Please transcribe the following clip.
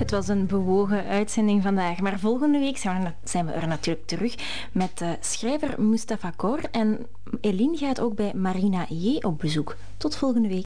Het was een bewogen uitzending vandaag, maar volgende week zijn we, er natuurlijk terug met eh, schrijver Mustafa Kor en Eline gaat ook bij Marina J. op bezoek. Tot volgende week.